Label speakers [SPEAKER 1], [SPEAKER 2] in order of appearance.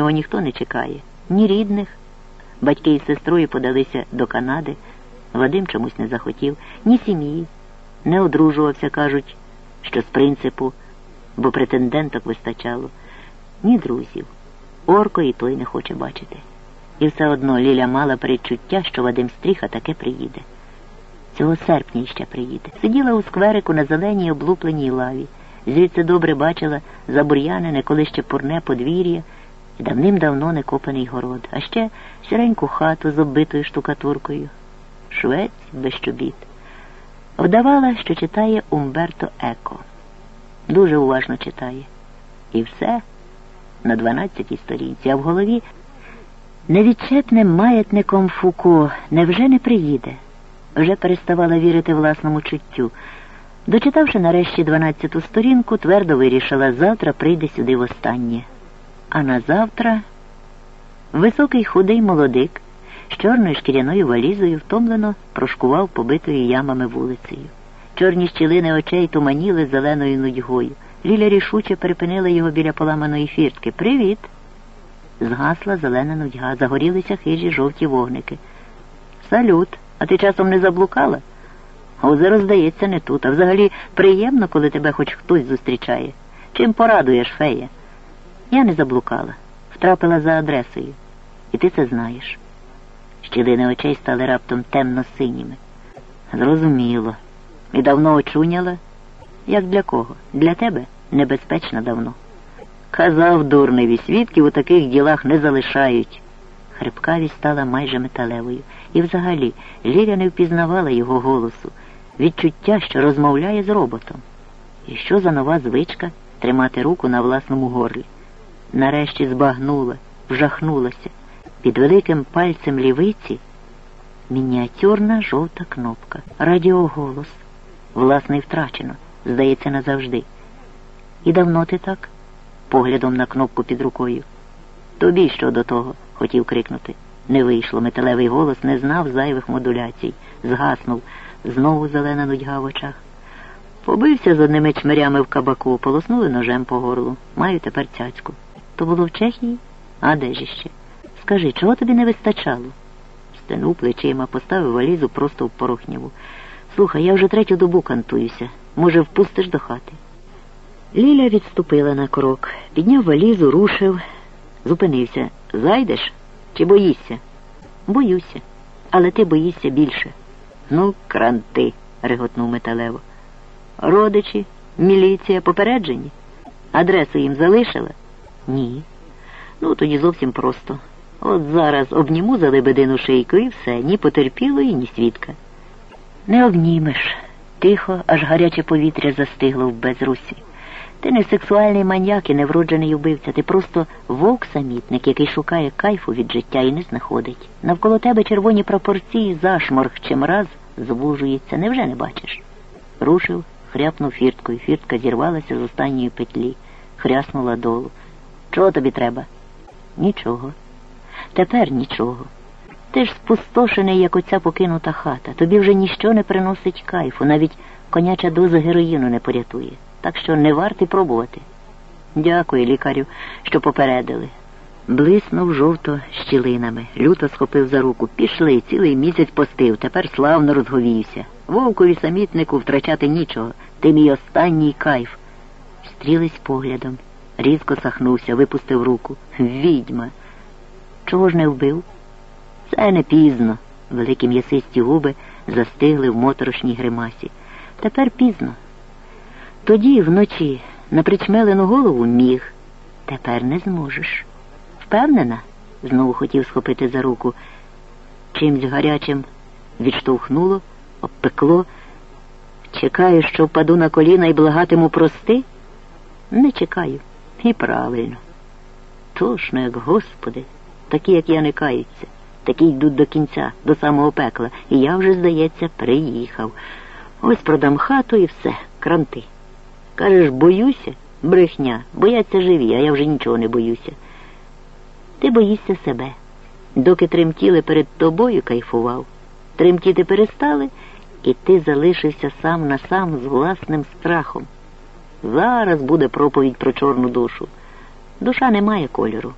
[SPEAKER 1] Його ніхто не чекає, ні рідних. Батьки із сестрою подалися до Канади. Вадим чомусь не захотів, ні сім'ї. Не одружувався, кажуть, що з принципу, бо претенденток вистачало, ні друзів. Орко і той не хоче бачити. І все одно Ліля мала передчуття, що Вадим Стріха таке приїде. Цього серпня ще приїде. Сиділа у скверику на зеленій облупленій лаві. Звідси добре бачила забур'янене, коли ще пурне подвір'я давним-давно не копаний город, а ще сіреньку хату з оббитою штукатуркою. Швець без чобіт. Вдавала, що читає Умберто Еко. Дуже уважно читає. І все на дванадцятій сторінці, а в голові невідчепним маятником Фуко невже не приїде? Вже переставала вірити власному чуттю. Дочитавши нарешті дванадцяту сторінку, твердо вирішила, завтра прийде сюди востаннє. А на завтра високий худий молодик з чорною шкіряною валізою втомлено прошкував побитою ямами вулицею. Чорні щілини очей туманіли зеленою нудьгою. Ліля рішуче перепинила його біля поламаної фіртки. Привіт. Згасла зелена нудьга, загорілися хижі жовті вогники. Салют, а ти часом не заблукала? Озеро, здається, не тут, а взагалі приємно, коли тебе хоч хтось зустрічає. Чим порадуєш, фея? Я не заблукала, втрапила за адресою. І ти це знаєш. Щілини очей стали раптом темно-синіми. Зрозуміло. І давно очуняла? Як для кого? Для тебе небезпечно давно. Казав дурневі, свідків у таких ділах не залишають. Хрипкавість стала майже металевою. І взагалі Ліля не впізнавала його голосу, відчуття, що розмовляє з роботом. І що за нова звичка тримати руку на власному горлі? Нарешті збагнула, вжахнулася. Під великим пальцем лівиці мініатюрна жовта кнопка. Радіоголос. Власне, втрачено, здається, назавжди. І давно ти так? Поглядом на кнопку під рукою. Тобі що до того, хотів крикнути. Не вийшло, металевий голос не знав зайвих модуляцій, згаснув, знову зелена нудьга в очах. Побився з одними чмирями в кабаку, полоснули ножем по горлу. Маю тепер цяцьку. То було в Чехії? А де ж іще? Скажи, чого тобі не вистачало? Стенув плечима, поставив валізу просто в порохняву. Слухай, я вже третю добу кантуюся. Може, впустиш до хати? Ліля відступила на крок, підняв валізу, рушив, зупинився. Зайдеш чи боїшся? Боюся, але ти боїшся більше. Ну, кранти, реготнув металево. Родичі, міліція попереджені? Адресу їм залишила? Ні. Ну, тоді зовсім просто. От зараз обніму за лебедину шийку і все, ні потерпілої, ні свідка. Не обнімеш. Тихо, аж гаряче повітря застигло в безрусі. Ти не сексуальний маньяк і не вроджений убивця, ти просто вовк-самітник, який шукає кайфу від життя і не знаходить. Навколо тебе червоні пропорції, зашморг чим раз звужується. Невже не бачиш? Рушив, хряпнув фірткою. Фіртка зірвалася з останньої петлі, хряснула долу. Чого тобі треба? Нічого. Тепер нічого. Ти ж спустошений, як оця покинута хата. Тобі вже ніщо не приносить кайфу, навіть коняча доза героїну не порятує. Так що не варти пробувати. Дякую, лікарю, що попередили. Блиснув жовто щілинами, люто схопив за руку. Пішли, цілий місяць постив, тепер славно розговівся. Вовкові самітнику втрачати нічого. Ти мій останній кайф. Стрілись поглядом. Різко сахнувся, випустив руку. Відьма. Чого ж не вбив? Це не пізно. Великі м'ясисті губи застигли в моторошній гримасі. Тепер пізно. Тоді вночі на причмелену голову міг. Тепер не зможеш. Впевнена? знову хотів схопити за руку. Чимсь гарячим відштовхнуло, обпекло. Чекаю, що впаду на коліна і благатиму прости? Не чекаю. І правильно. Тошно, як Господи, такі, як я не каються, такі йдуть до кінця, до самого пекла, і я вже, здається, приїхав. Ось продам хату і все, кранти. Кажеш, боюся? Брехня, бояться живі, а я вже нічого не боюся. Ти боїшся себе. Доки тремтіли перед тобою, кайфував. Тремтіти перестали, і ти залишився сам на сам з власним страхом. Зараз буде проповідь про чорну душу. Душа не має кольору.